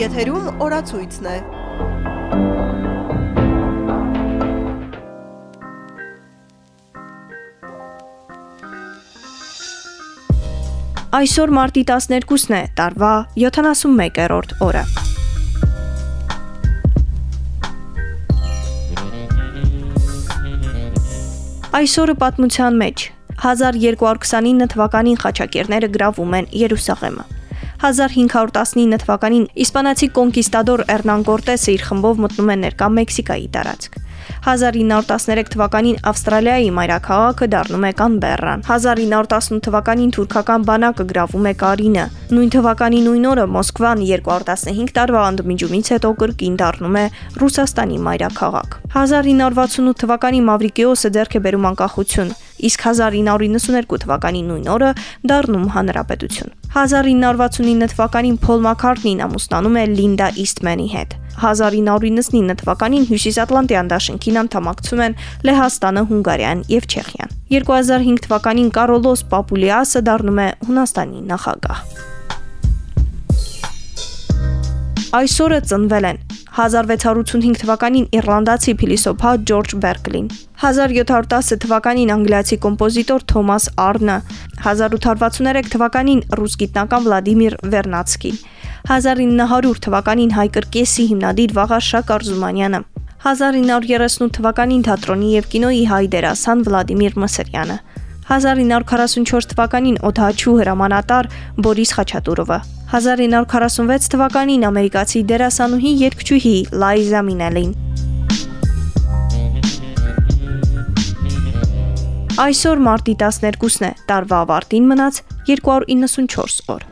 Եթերում օրացույցն է։ Այսօր մարտի 12-ն է, տարվա 71-րդ օրը։ Այսօրը պատմության մեջ 1229 թվականին խաչակերները գրավում են Երուսաղեմը։ 1519 թվականին իսպանացի կոնկիստադոր Էրնան Կորտեսը իր խմբով մտնում է ներկա Մեքսիկայի տարածք։ 1913 թվականին Ավստրալիայի մայրաքաղաքը դառնում է Կանբերրան։ 1918 թվականին թուրքական բանակը գրավում է Կարինը։ Նույն թվականի նույն օրը Մոսկվան 215 տարվա անդմիջումից հետո կրկին դառնում է Ռուսաստանի մայրաքաղաք։ 1968 թվականին Մավրիկիոսը ձեռք է բերում անկախություն, իսկ 1992 թվականի նույն օրը դառնում հանրապետություն։ 1969 թվականին Փոլ Մաքարտնին ամուսնանում է Լինդա Իսթմենի հետ։ 1999 թվականին Հյուսիսատլանտյան դաշինքին անդամակցում են Լեհաստանը, Հունգարիան եւ Չեխիան։ 2005 թվականին Կարոլոս Պապուլիասը դառնում է Հունաստանի նախագահ։ Այսօրը ծնվել են 1685 թվականին իռլանդացի փիլիսոփա Ջորջ Բերկլին, 1710 թվականին անգլիացի կոմպոզիտոր Թոմաս Արնը, 1863 թվականին ռուս գիտնական Վլադիմիր Վերնացկին, 1900 թվականին հայ կրկեսի հիմնադիր Վաղարշակ Արզումանյանը, 1938 թվականին թատրոնի եւ կինոյի հայ դերասան Վլադիմիր Մսրյանը, 1944 թվականին օդաչու հրամանատար Բորիս Խաչատուրովը, 1946 թվականին ամերիկացի դերասանուհի երգչուհի Լայզա Մինելին։ Այսօր մարտի 12-ն է, տարվա ավարտին մնաց 294 օր։